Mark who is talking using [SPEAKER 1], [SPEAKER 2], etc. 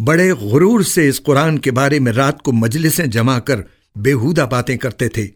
[SPEAKER 1] बड़े गुरूर से इस कुरान के बारे में रात को मजलिसें जमा कर बेहूदा बातें करते थे।